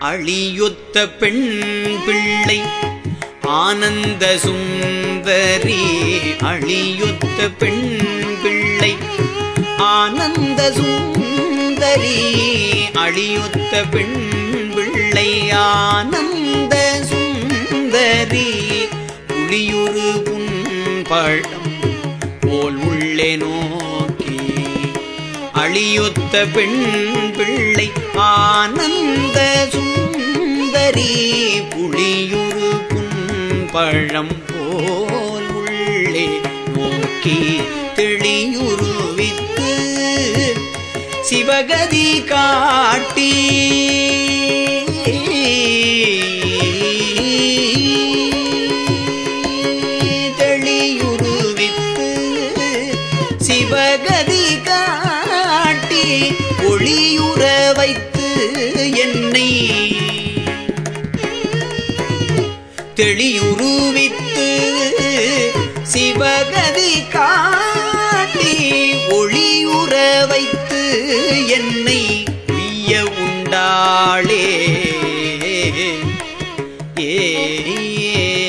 அழியொத்த பெண் பிள்ளை ஆனந்த சுந்தரி அழியொத்த பெண் பிள்ளை ஆனந்த சுந்தரி அழியொத்த பெண் பிள்ளை ஆனந்த சுந்தரி புளியுரு புண்பழம் போல் உள்ளே நோக்கி அழியொத்த பெண் பிள்ளை ஆனந்த சுந்தரி புளியுரு பழம் போல் உள்ளே நோக்கி தெளியுருவித்து சிவகதி காட்டி. தெளியுருவித்து சிவகதி காட்டி ஒளியுற வைத்து என்னை தெளியுருவித்து சிவகதி காட்டி ஒளியுற வைத்து என்னை உய்ய உண்டாளே. ஏ